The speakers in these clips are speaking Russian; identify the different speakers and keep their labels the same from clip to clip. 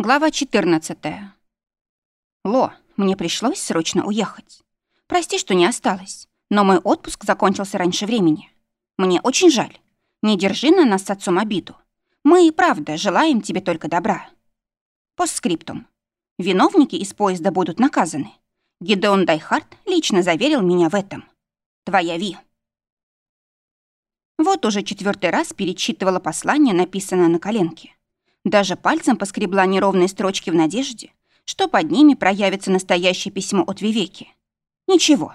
Speaker 1: Глава 14. Ло, мне пришлось срочно уехать. Прости, что не осталось, но мой отпуск закончился раньше времени. Мне очень жаль. Не держи на нас с отцом обиду. Мы и правда желаем тебе только добра. Постскриптум. Виновники из поезда будут наказаны. Гидеон Дайхарт лично заверил меня в этом. Твоя Ви. Вот уже четвертый раз перечитывала послание, написанное на коленке. Даже пальцем поскребла неровные строчки в надежде, что под ними проявится настоящее письмо от Вивеки. Ничего.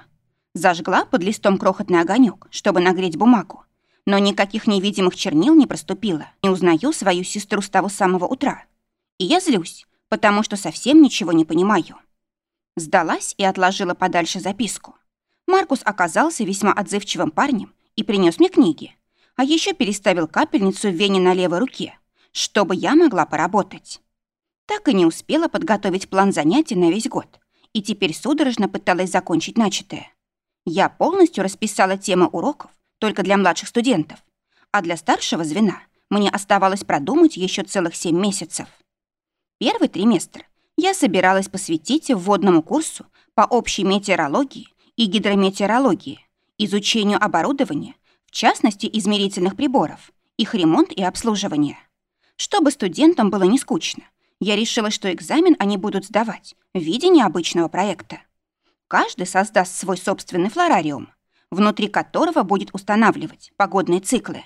Speaker 1: Зажгла под листом крохотный огонек, чтобы нагреть бумагу, но никаких невидимых чернил не проступило. Не узнаю свою сестру с того самого утра. И я злюсь, потому что совсем ничего не понимаю. Сдалась и отложила подальше записку. Маркус оказался весьма отзывчивым парнем и принес мне книги, а еще переставил капельницу в вене на левой руке, чтобы я могла поработать. Так и не успела подготовить план занятий на весь год, и теперь судорожно пыталась закончить начатое. Я полностью расписала темы уроков только для младших студентов, а для старшего звена мне оставалось продумать еще целых семь месяцев. Первый триместр я собиралась посвятить вводному курсу по общей метеорологии и гидрометеорологии, изучению оборудования, в частности измерительных приборов, их ремонт и обслуживание. Чтобы студентам было не скучно, я решила, что экзамен они будут сдавать в виде необычного проекта. Каждый создаст свой собственный флорариум, внутри которого будет устанавливать погодные циклы,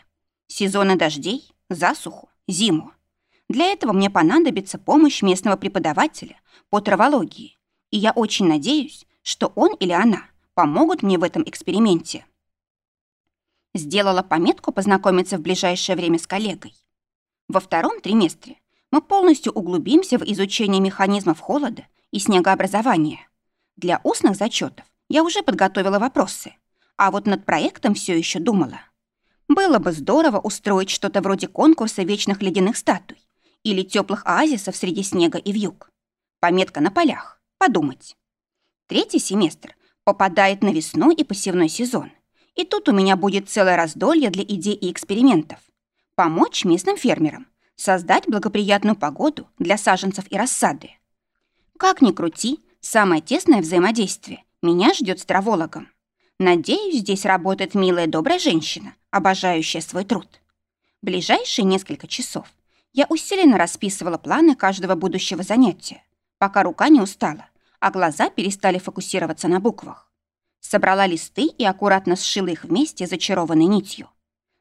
Speaker 1: сезоны дождей, засуху, зиму. Для этого мне понадобится помощь местного преподавателя по травологии, и я очень надеюсь, что он или она помогут мне в этом эксперименте. Сделала пометку познакомиться в ближайшее время с коллегой. Во втором триместре мы полностью углубимся в изучение механизмов холода и снегообразования. Для устных зачетов я уже подготовила вопросы, а вот над проектом все еще думала. Было бы здорово устроить что-то вроде конкурса вечных ледяных статуй или теплых оазисов среди снега и вьюг. Пометка на полях. Подумать. Третий семестр попадает на весну и посевной сезон. И тут у меня будет целое раздолье для идей и экспериментов помочь местным фермерам создать благоприятную погоду для саженцев и рассады. Как ни крути, самое тесное взаимодействие меня ждет с травологом. Надеюсь, здесь работает милая добрая женщина, обожающая свой труд. Ближайшие несколько часов я усиленно расписывала планы каждого будущего занятия, пока рука не устала, а глаза перестали фокусироваться на буквах. Собрала листы и аккуратно сшила их вместе зачарованной нитью.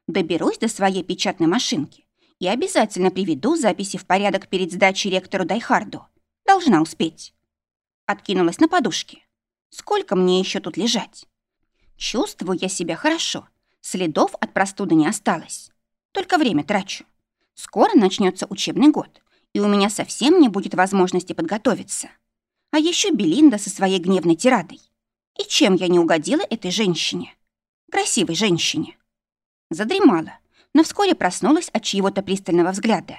Speaker 1: Доберусь до своей печатной машинки и обязательно приведу записи в порядок перед сдачей ректору Дайхарду. Должна успеть. Откинулась на подушке. Сколько мне еще тут лежать? Чувствую я себя хорошо. Следов от простуды не осталось. Только время трачу. Скоро начнется учебный год, и у меня совсем не будет возможности подготовиться. А еще Белинда со своей гневной тирадой. И чем я не угодила этой женщине? Красивой женщине задремала, но вскоре проснулась от чьего-то пристального взгляда.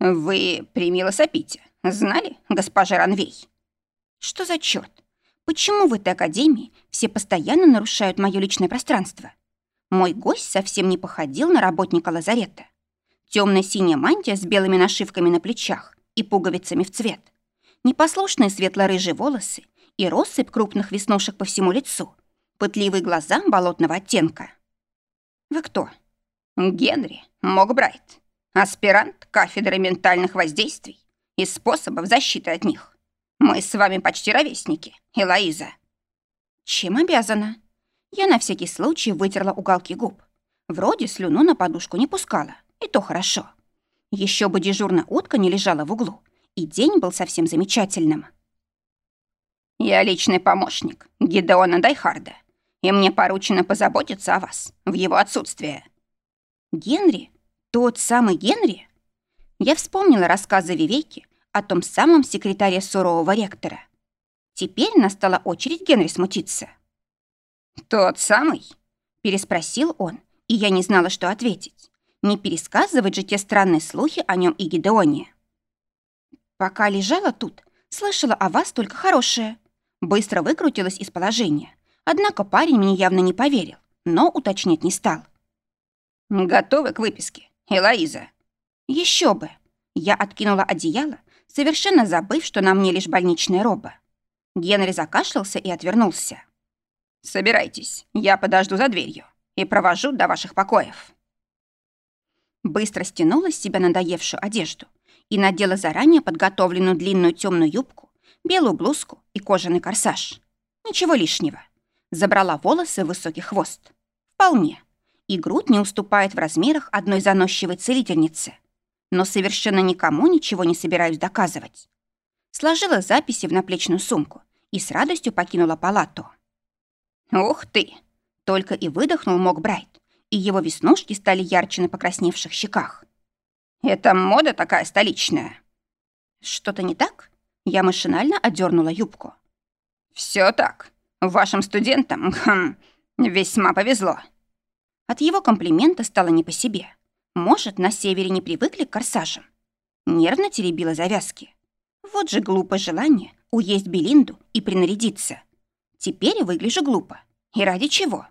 Speaker 1: «Вы примило сопите, знали, госпожа Ранвей?» «Что за черт? Почему в этой академии все постоянно нарушают мое личное пространство? Мой гость совсем не походил на работника лазарета. Темно-синяя мантия с белыми нашивками на плечах и пуговицами в цвет, непослушные светло-рыжие волосы и россыпь крупных веснушек по всему лицу, пытливые глаза болотного оттенка. «Вы кто?» «Генри Мокбрайт, аспирант кафедры ментальных воздействий и способов защиты от них. Мы с вами почти ровесники, Элоиза». «Чем обязана?» Я на всякий случай вытерла уголки губ. Вроде слюну на подушку не пускала, и то хорошо. Еще бы дежурная утка не лежала в углу, и день был совсем замечательным. «Я личный помощник Гидеона Дайхарда», и мне поручено позаботиться о вас в его отсутствие». «Генри? Тот самый Генри?» Я вспомнила рассказы Вивейки о том самом секретаре сурового ректора. Теперь настала очередь Генри смутиться. «Тот самый?» — переспросил он, и я не знала, что ответить. Не пересказывать же те странные слухи о нем и Гидеоне. Пока лежала тут, слышала о вас только хорошее. Быстро выкрутилась из положения. Однако парень мне явно не поверил, но уточнять не стал. «Готовы к выписке, Элоиза?» Еще бы. Я откинула одеяло, совершенно забыв, что на мне лишь больничная роба. Генри закашлялся и отвернулся.
Speaker 2: «Собирайтесь, я подожду за дверью и провожу до ваших покоев».
Speaker 1: Быстро стянула с себя надоевшую одежду и надела заранее подготовленную длинную темную юбку, белую блузку и кожаный корсаж. Ничего лишнего. Забрала волосы в высокий хвост. Вполне. И грудь не уступает в размерах одной заносчивой целительницы. Но совершенно никому ничего не собираюсь доказывать. Сложила записи в наплечную сумку и с радостью покинула палату. «Ух ты!» Только и выдохнул Мок Брайт, и его веснушки стали ярче на покрасневших щеках.
Speaker 2: «Это мода такая столичная».
Speaker 1: «Что-то не так?» Я машинально одернула юбку.
Speaker 2: Все так. Вашим студентам хм, весьма повезло».
Speaker 1: От его комплимента стало не по себе. Может, на севере не привыкли к корсажам. Нервно теребила завязки. Вот же глупое желание уесть Белинду и принарядиться. Теперь выгляжу глупо. И ради чего?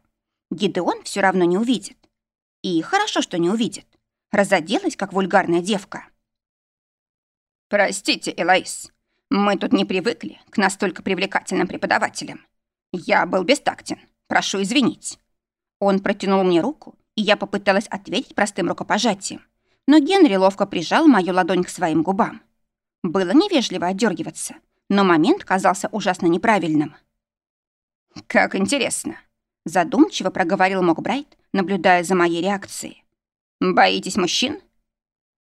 Speaker 1: Гидеон все равно не увидит. И хорошо, что не увидит. Разоделась, как вульгарная девка.
Speaker 2: «Простите, Элайс, мы тут не привыкли к настолько привлекательным преподавателям. Я был бестактен. Прошу извинить».
Speaker 1: Он протянул мне руку, и я попыталась ответить простым рукопожатием. Но Генри ловко прижал мою ладонь к своим губам. Было невежливо отдергиваться, но момент казался ужасно неправильным.
Speaker 2: «Как интересно», —
Speaker 1: задумчиво проговорил Мокбрайт, наблюдая за моей реакцией.
Speaker 2: «Боитесь мужчин?»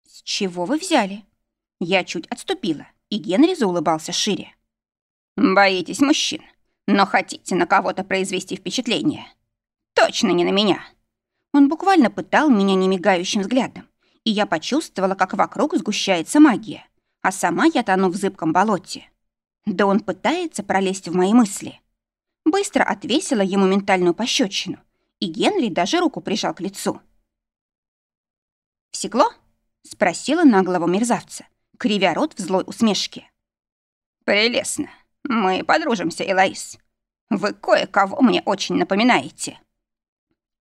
Speaker 1: «С чего вы взяли?» Я чуть отступила, и Генри заулыбался шире.
Speaker 2: «Боитесь мужчин, но хотите на кого-то произвести впечатление. Точно не на меня».
Speaker 1: Он буквально пытал меня немигающим взглядом, и я почувствовала, как вокруг сгущается магия, а сама я тону в зыбком болоте. Да он пытается пролезть в мои мысли. Быстро отвесила ему ментальную пощечину, и Генри даже руку прижал к лицу. «Всекло?» — спросила наглого мерзавца, кривя рот в злой усмешке.
Speaker 2: «Прелестно. Мы подружимся, Элаис. Вы кое-кого мне очень напоминаете».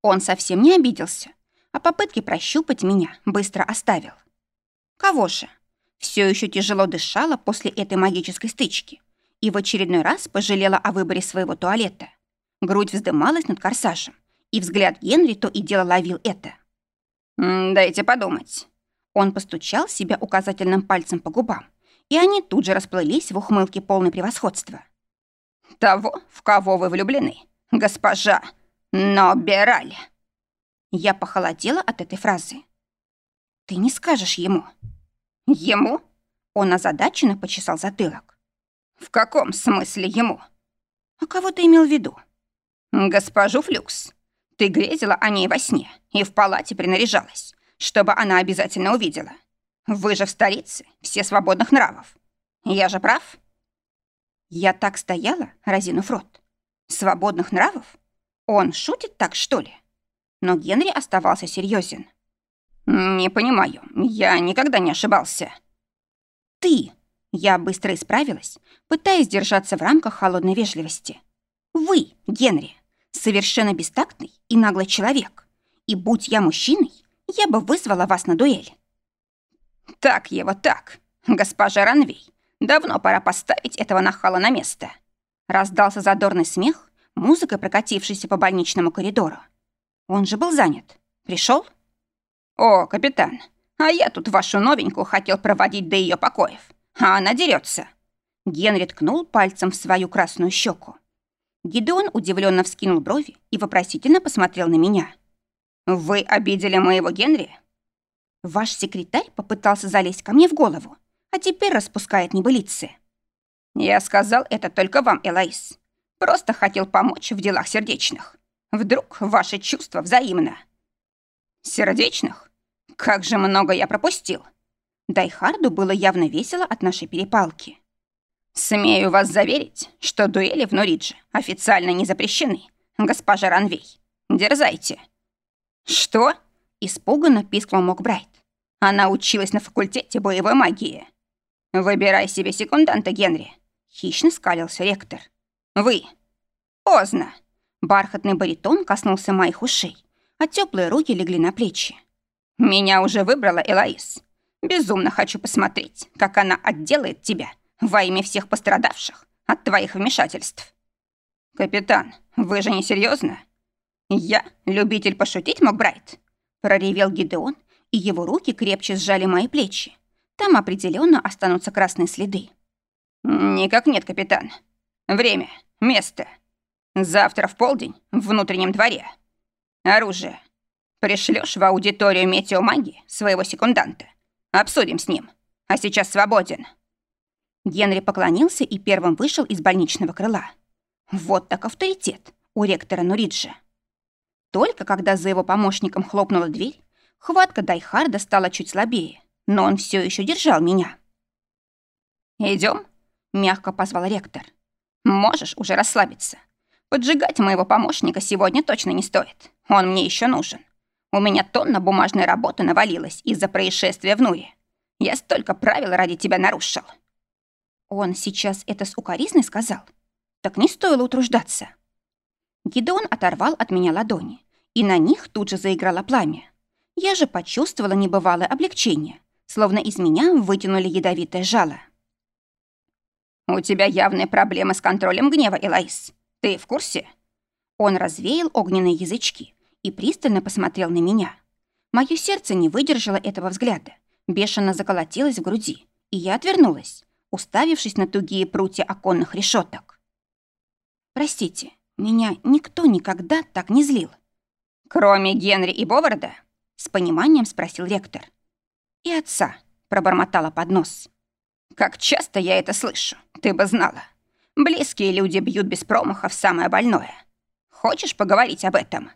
Speaker 1: Он совсем не обиделся, а попытки прощупать меня быстро оставил. Кого же? Все еще тяжело дышала после этой магической стычки и в очередной раз пожалела о выборе своего туалета. Грудь вздымалась над корсажем, и взгляд Генри то и дело ловил это.
Speaker 2: «Дайте подумать.
Speaker 1: Он постучал себя указательным пальцем по губам, и они тут же расплылись в ухмылке полной превосходства.
Speaker 2: «Того, в кого вы влюблены, госпожа Нобераль!»
Speaker 1: Я похолодела от этой фразы. «Ты не скажешь ему».
Speaker 2: «Ему?»
Speaker 1: Он озадаченно почесал затылок.
Speaker 2: «В каком смысле ему?»
Speaker 1: «А кого ты имел в виду?»
Speaker 2: «Госпожу Флюкс. Ты грезила о ней во сне и в палате принаряжалась чтобы она обязательно увидела. Вы же в столице, все свободных нравов. Я же прав?»
Speaker 1: Я так стояла, разинув рот. «Свободных нравов? Он шутит так, что ли?» Но Генри оставался серьезен.
Speaker 2: «Не понимаю, я никогда не ошибался».
Speaker 1: «Ты!» Я быстро исправилась, пытаясь держаться в рамках холодной вежливости. «Вы, Генри, совершенно бестактный и наглый человек. И будь я мужчиной, я бы вызвала вас на дуэль».
Speaker 2: «Так его так, госпожа Ранвей. Давно пора поставить этого нахала на место».
Speaker 1: Раздался задорный смех, музыкой прокатившейся по больничному коридору. Он же был занят. Пришел?
Speaker 2: «О, капитан, а я тут вашу новенькую хотел проводить до ее покоев, а она дерется.
Speaker 1: Генри ткнул пальцем в свою красную щеку. Гидеон удивленно вскинул брови и вопросительно посмотрел на меня.
Speaker 2: «Вы обидели моего Генри?»
Speaker 1: «Ваш секретарь попытался залезть ко мне в голову, а теперь распускает небылицы».
Speaker 2: «Я сказал это только вам, Элайс. Просто хотел помочь в делах сердечных. Вдруг ваши чувства взаимно». «Сердечных? Как же много я пропустил!»
Speaker 1: Дайхарду было явно весело от нашей перепалки.
Speaker 2: «Смею вас заверить, что дуэли в Норидже официально не запрещены, госпожа Ранвей. Дерзайте!» «Что?» — испуганно пискнул Мокбрайт. «Она училась на факультете боевой магии». «Выбирай себе секунданта, Генри», — хищно скалился ректор. «Вы». «Поздно».
Speaker 1: Бархатный баритон коснулся моих ушей, а теплые руки легли на плечи.
Speaker 2: «Меня уже выбрала Элаис. Безумно хочу посмотреть, как она отделает тебя во имя всех пострадавших от твоих вмешательств. Капитан, вы же не серьезно? Я любитель пошутить, Макбрайт, проревел Гидеон, и его руки крепче сжали мои плечи. Там определенно останутся красные следы. Никак нет, капитан. Время, место. Завтра в полдень в внутреннем дворе. Оружие. Пришлешь в аудиторию метеомагии своего секунданта. Обсудим с ним. А сейчас свободен».
Speaker 1: Генри поклонился и первым вышел из больничного крыла. Вот так авторитет у ректора Нуриджа. Только когда за его помощником хлопнула дверь, хватка Дайхарда стала чуть слабее, но он все еще держал меня.
Speaker 2: Идем, мягко позвал ректор. «Можешь уже расслабиться. Поджигать моего помощника сегодня точно не стоит. Он мне еще нужен. У меня тонна бумажной работы навалилась из-за происшествия в Нуре. Я столько правил ради тебя нарушил».
Speaker 1: Он сейчас это с укоризной сказал? Так не стоило утруждаться. Гидеон оторвал от меня ладони, и на них тут же заиграло пламя. Я же почувствовала небывалое облегчение, словно из меня вытянули ядовитое жало.
Speaker 2: «У тебя явные проблемы с контролем гнева, Элайс. Ты в курсе?»
Speaker 1: Он развеял огненные язычки и пристально посмотрел на меня. Мое сердце не выдержало этого взгляда, бешено заколотилось в груди, и я отвернулась, уставившись на тугие прутья оконных решеток. «Простите, меня никто никогда так не злил».
Speaker 2: «Кроме Генри и Боварда?»
Speaker 1: — с пониманием спросил ректор. «И отца», — пробормотала под нос.
Speaker 2: Как часто я это слышу, ты бы знала. Близкие люди бьют без промаха в самое больное. Хочешь поговорить об этом?»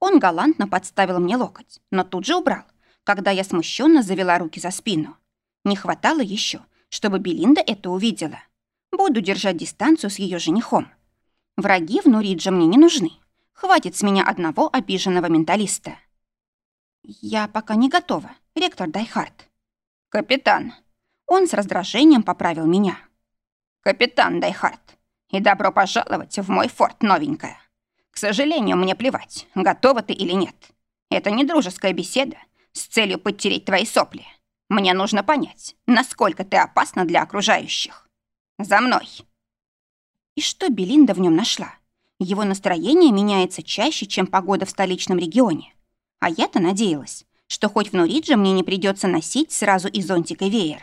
Speaker 1: Он галантно подставил мне локоть, но тут же убрал, когда я смущенно завела руки за спину. Не хватало еще, чтобы Белинда это увидела. Буду держать дистанцию с ее женихом. Враги в Нуридже мне не нужны. Хватит с меня одного обиженного менталиста. Я пока не готова, ректор Дайхард.
Speaker 2: «Капитан»,
Speaker 1: он с раздражением поправил меня.
Speaker 2: «Капитан Дайхард, и добро пожаловать в мой форт, новенькая. К сожалению, мне плевать, готова ты или нет. Это не дружеская беседа с целью подтереть твои сопли. Мне нужно понять, насколько ты опасна для окружающих. За мной!»
Speaker 1: И что Белинда в нем нашла? Его настроение меняется чаще, чем погода в столичном регионе. А я-то надеялась, что хоть в Нуридже мне не придется носить сразу и зонтик, и веер.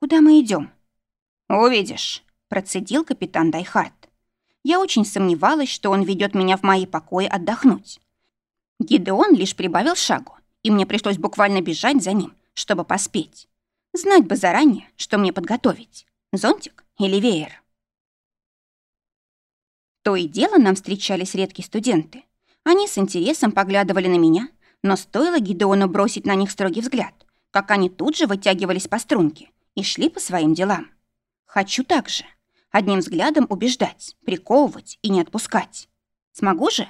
Speaker 1: «Куда мы идем?
Speaker 2: «Увидишь», —
Speaker 1: процедил капитан Дайхард. Я очень сомневалась, что он ведет меня в мои покои отдохнуть. Гидеон лишь прибавил шагу, и мне пришлось буквально бежать за ним, чтобы поспеть. Знать бы заранее, что мне подготовить. Зонтик или веер. То и дело нам встречались редкие студенты. Они с интересом поглядывали на меня, но стоило Гидеону бросить на них строгий взгляд, как они тут же вытягивались по струнке и шли по своим делам. Хочу так же. Одним взглядом убеждать, приковывать и не отпускать. Смогу же?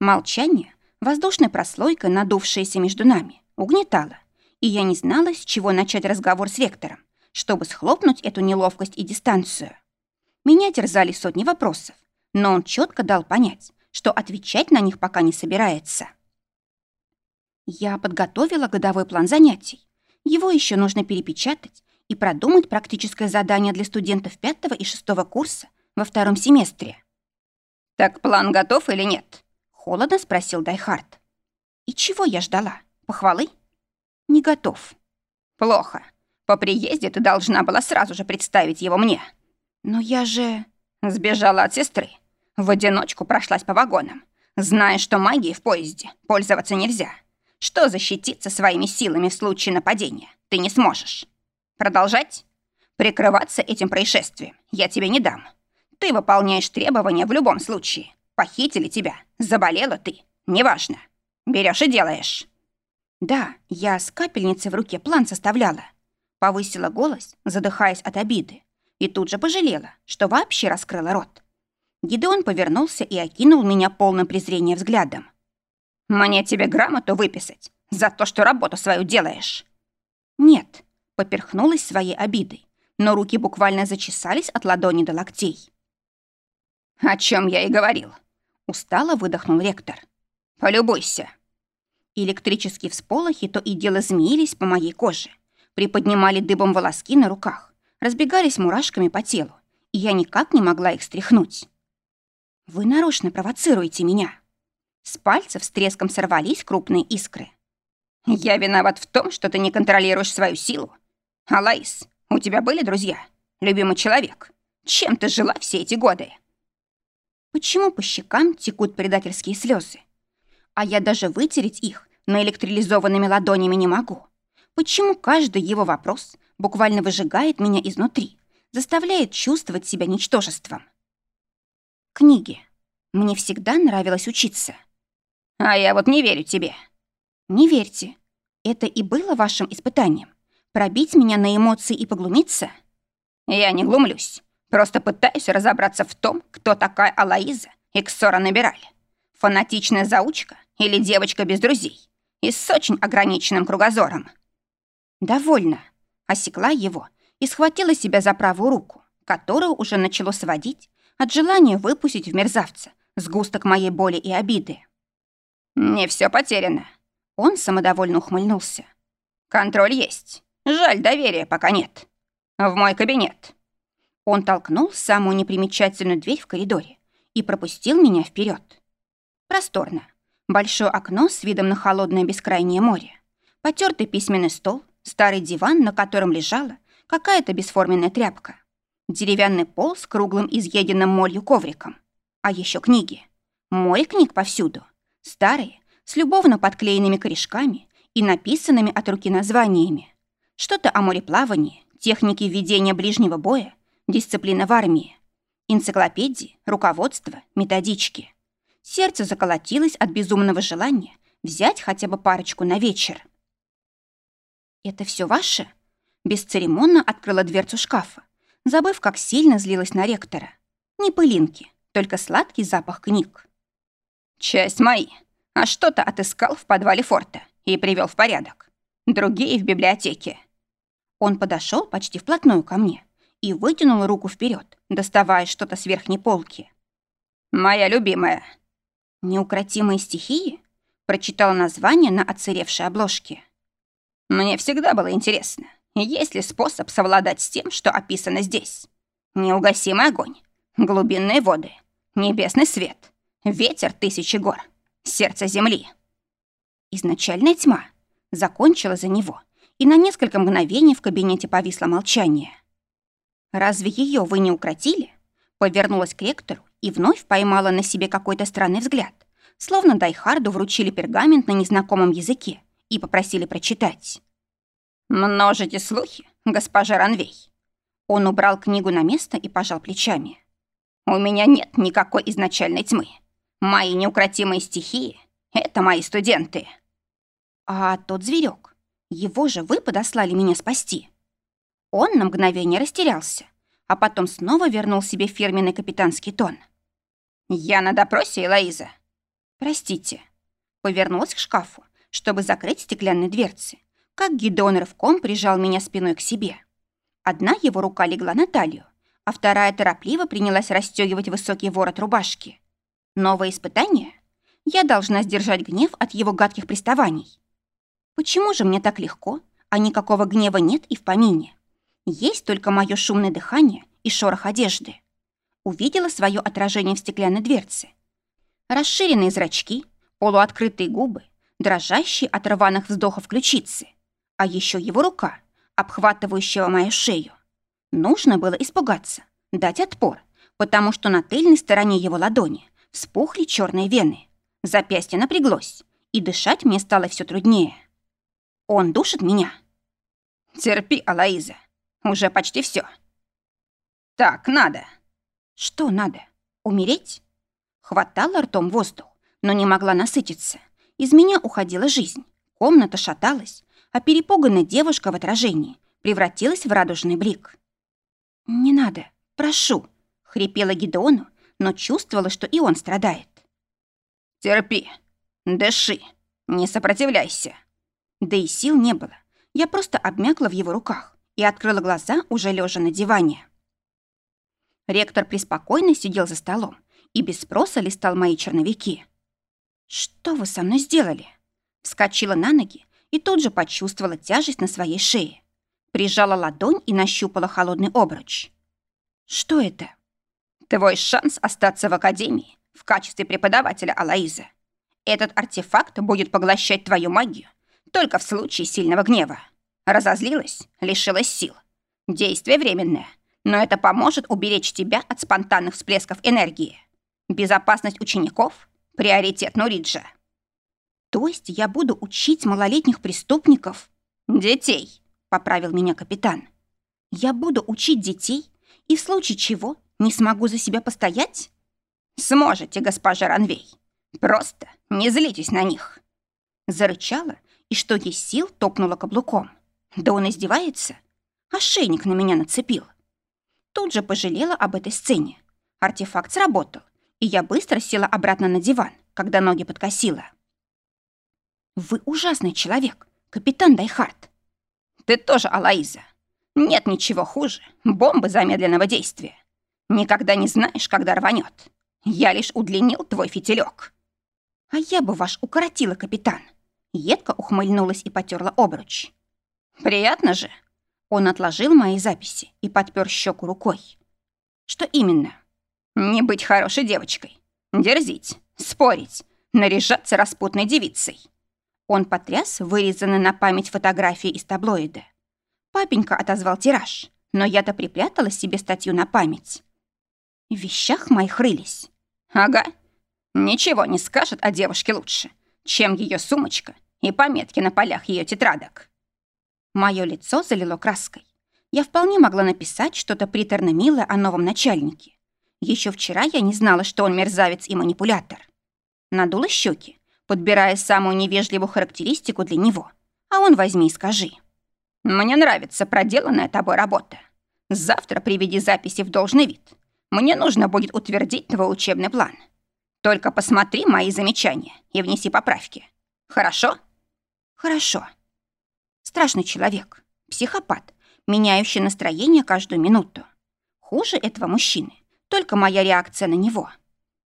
Speaker 1: Молчание, воздушной прослойкой, надувшееся между нами, угнетало, и я не знала, с чего начать разговор с Вектором, чтобы схлопнуть эту неловкость и дистанцию. Меня терзали сотни вопросов, но он четко дал понять, что отвечать на них пока не собирается. Я подготовила годовой план занятий, его еще нужно перепечатать и продумать практическое задание для студентов пятого и шестого курса во втором семестре.
Speaker 2: «Так план готов или нет?»
Speaker 1: — холодно спросил Дайхард. «И чего я ждала? Похвалы?» «Не готов».
Speaker 2: «Плохо. По приезде ты должна была сразу же представить его мне».
Speaker 1: «Но я же...»
Speaker 2: Сбежала от сестры. В одиночку прошлась по вагонам, зная, что магией в поезде пользоваться нельзя что защититься своими силами в случае нападения ты не сможешь. Продолжать? Прикрываться этим происшествием я тебе не дам. Ты выполняешь требования в любом случае. Похитили тебя, заболела ты, неважно. Берешь и делаешь.
Speaker 1: Да, я с капельницей в руке план составляла. Повысила голос, задыхаясь от обиды, и тут же пожалела, что вообще раскрыла рот. Гидеон повернулся и окинул меня полным презрения взглядом.
Speaker 2: Мне тебе грамоту выписать за то, что работу свою делаешь?»
Speaker 1: «Нет», — поперхнулась своей обидой, но руки буквально зачесались от ладони до локтей.
Speaker 2: «О чем я и говорил», —
Speaker 1: устало выдохнул ректор.
Speaker 2: «Полюбуйся».
Speaker 1: Электрические всполохи то и дело змеились по моей коже, приподнимали дыбом волоски на руках, разбегались мурашками по телу, и я никак не могла их стряхнуть. «Вы нарочно провоцируете меня». С пальцев с треском сорвались крупные искры.
Speaker 2: «Я виноват в том, что ты не контролируешь свою силу. Алаис, у тебя были друзья? Любимый человек? Чем ты жила все эти годы?»
Speaker 1: Почему по щекам текут предательские слезы? А я даже вытереть их наэлектролизованными ладонями не могу. Почему каждый его вопрос буквально выжигает меня изнутри, заставляет чувствовать себя ничтожеством? Книги. Мне всегда нравилось учиться.
Speaker 2: А я вот не верю тебе.
Speaker 1: Не верьте. Это и было вашим испытанием. Пробить меня на эмоции и поглумиться?
Speaker 2: Я не глумлюсь. Просто пытаюсь разобраться в том, кто такая Алаиза и Ксора Набираль. Фанатичная заучка или девочка без друзей и с очень ограниченным кругозором.
Speaker 1: Довольно. Осекла его и схватила себя за правую руку, которую уже начало сводить от желания выпустить в мерзавца сгусток моей боли и обиды.
Speaker 2: «Не все потеряно».
Speaker 1: Он самодовольно ухмыльнулся.
Speaker 2: «Контроль есть. Жаль, доверия пока нет. В мой кабинет».
Speaker 1: Он толкнул самую непримечательную дверь в коридоре и пропустил меня вперед. Просторно. Большое окно с видом на холодное бескрайнее море. Потертый письменный стол, старый диван, на котором лежала какая-то бесформенная тряпка. Деревянный пол с круглым изъеденным молью ковриком. А еще книги. Море книг повсюду. Старые, с любовно подклеенными корешками и написанными от руки названиями. Что-то о мореплавании, технике ведения ближнего боя, дисциплина в армии. Энциклопедии, руководство, методички. Сердце заколотилось от безумного желания взять хотя бы парочку на вечер. «Это все ваше?» Бесцеремонно открыла дверцу шкафа, забыв, как сильно злилась на ректора. Не пылинки, только сладкий запах книг.
Speaker 2: «Часть мои. А что-то отыскал в подвале форта и привел в порядок. Другие в библиотеке».
Speaker 1: Он подошел почти вплотную ко мне и вытянул руку вперед, доставая что-то с верхней полки.
Speaker 2: «Моя любимая».
Speaker 1: «Неукротимые стихии?» Прочитала название на отсыревшей обложке.
Speaker 2: Мне всегда было интересно, есть ли способ совладать с тем, что описано здесь. Неугасимый огонь, глубинные воды, небесный свет, ветер тысячи гор, сердце земли.
Speaker 1: Изначальная тьма закончила за него, и на несколько мгновений в кабинете повисло молчание. «Разве ее вы не укротили?» Повернулась к ректору и вновь поймала на себе какой-то странный взгляд, словно Дайхарду вручили пергамент на незнакомом языке и попросили прочитать.
Speaker 2: «Множите слухи, госпожа Ранвей».
Speaker 1: Он убрал книгу на место и пожал плечами.
Speaker 2: «У меня нет никакой изначальной тьмы. Мои неукротимые стихии — это мои студенты».
Speaker 1: «А тот зверек, его же вы подослали меня спасти». Он на мгновение растерялся, а потом снова вернул себе фирменный капитанский тон.
Speaker 2: «Я на допросе, Элоиза».
Speaker 1: «Простите». Повернулась к шкафу, чтобы закрыть стеклянные дверцы, как Гидеон рывком прижал меня спиной к себе. Одна его рука легла на талию, а вторая торопливо принялась расстегивать высокий ворот рубашки. Новое испытание? Я должна сдержать гнев от его гадких приставаний. Почему же мне так легко, а никакого гнева нет и в помине? Есть только мое шумное дыхание и шорох одежды. Увидела свое отражение в стеклянной дверце. Расширенные зрачки, полуоткрытые губы, дрожащие от рваных вздохов ключицы, а еще его рука, обхватывающая мою шею. Нужно было испугаться, дать отпор, потому что на тыльной стороне его ладони вспухли черные вены. Запястье напряглось, и дышать мне стало все труднее. Он душит меня.
Speaker 2: Терпи, Алаиза. Уже почти все. Так, надо.
Speaker 1: Что надо? Умереть? Хватала ртом воздух, но не могла насытиться. Из меня уходила жизнь. Комната шаталась, а перепуганная девушка в отражении превратилась в радужный блик. «Не надо, прошу», — хрипела Гидеону, но чувствовала, что и он страдает.
Speaker 2: «Терпи, дыши, не сопротивляйся».
Speaker 1: Да и сил не было. Я просто обмякла в его руках и открыла глаза, уже лежа на диване. Ректор преспокойно сидел за столом и без спроса листал мои черновики. «Что вы со мной сделали?» Вскочила на ноги и тут же почувствовала тяжесть на своей шее. Прижала ладонь и нащупала холодный обруч. Что это?
Speaker 2: Твой шанс остаться в академии в качестве преподавателя Алаиза. Этот артефакт будет поглощать твою магию только в случае сильного гнева. Разозлилась, лишилась сил. Действие временное, но это поможет уберечь тебя от спонтанных всплесков энергии. Безопасность учеников — приоритет Нуриджа.
Speaker 1: То есть я буду учить малолетних преступников?
Speaker 2: Детей,
Speaker 1: поправил меня капитан. Я буду учить детей и в случае чего не смогу за себя постоять?
Speaker 2: Сможете, госпожа Ранвей. Просто не злитесь на них.
Speaker 1: Зарычала и, что есть сил, топнула каблуком. Да он издевается. Ошейник на меня нацепил. Тут же пожалела об этой сцене. Артефакт сработал, и я быстро села обратно на диван, когда ноги подкосила. «Вы ужасный человек, капитан Дайхарт».
Speaker 2: «Ты тоже, Алаиза. Нет ничего хуже бомбы замедленного действия. Никогда не знаешь, когда рванет. Я лишь удлинил твой фитилек.
Speaker 1: А я бы ваш укоротила, капитан. Едко ухмыльнулась и потерла обруч.
Speaker 2: Приятно же.
Speaker 1: Он отложил мои записи и подпер щеку рукой. Что именно?
Speaker 2: Не быть хорошей девочкой. Дерзить, спорить, наряжаться распутной девицей.
Speaker 1: Он потряс вырезанной на память фотографии из таблоида. Папенька отозвал тираж, но я-то припрятала себе статью на память. В вещах моих рылись.
Speaker 2: Ага. Ничего не скажет о девушке лучше, чем ее сумочка и пометки на полях ее тетрадок.
Speaker 1: Мое лицо залило краской. Я вполне могла написать что-то приторно-милое о новом начальнике. Еще вчера я не знала, что он мерзавец и манипулятор. Надула щеки, подбирая самую невежливую характеристику для него. А он возьми и скажи.
Speaker 2: «Мне нравится проделанная тобой работа. Завтра приведи записи в должный вид. Мне нужно будет утвердить твой учебный план. Только посмотри мои замечания и внеси поправки. Хорошо?»
Speaker 1: «Хорошо». Страшный человек, психопат, меняющий настроение каждую минуту. Хуже этого мужчины только моя реакция на него.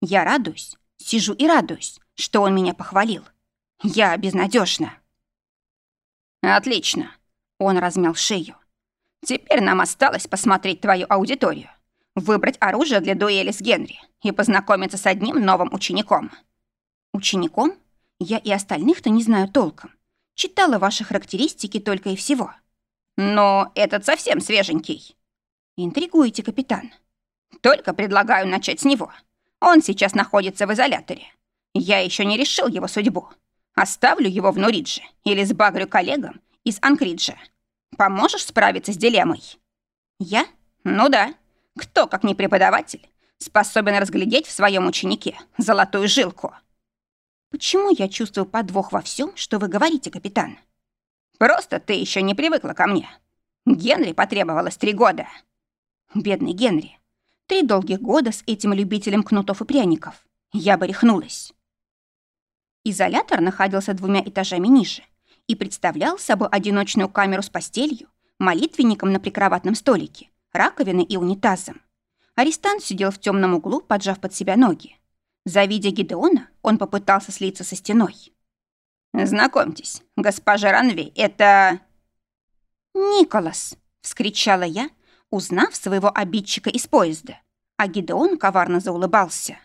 Speaker 1: Я радуюсь, сижу и радуюсь, что он меня похвалил. Я безнадежна.
Speaker 2: Отлично. Он размял шею. Теперь нам осталось посмотреть твою аудиторию, выбрать оружие для дуэли с Генри и познакомиться с одним новым учеником.
Speaker 1: Учеником? Я и остальных-то не знаю толком. Читала ваши характеристики только и всего.
Speaker 2: Но этот совсем свеженький.
Speaker 1: Интригуете, капитан.
Speaker 2: Только предлагаю начать с него. Он сейчас находится в изоляторе. Я еще не решил его судьбу. Оставлю его в Нуридже или сбагрю коллегам из Анкриджа. Поможешь справиться с дилеммой?
Speaker 1: Я?
Speaker 2: Ну да. Кто, как не преподаватель, способен разглядеть в своем ученике золотую жилку?
Speaker 1: Почему я чувствую подвох во всем, что вы говорите, капитан?
Speaker 2: Просто ты еще не привыкла ко мне. Генри потребовалось три года.
Speaker 1: Бедный Генри. Три долгих года с этим любителем кнутов и пряников. Я бы рехнулась. Изолятор находился двумя этажами ниже и представлял собой одиночную камеру с постелью, молитвенником на прикроватном столике, раковиной и унитазом. Арестант сидел в темном углу, поджав под себя ноги. Завидя Гидеона, он попытался слиться со стеной.
Speaker 2: «Знакомьтесь, госпожа Ранви, это...»
Speaker 1: «Николас!» — вскричала я, узнав своего обидчика из поезда, а Гидеон коварно заулыбался.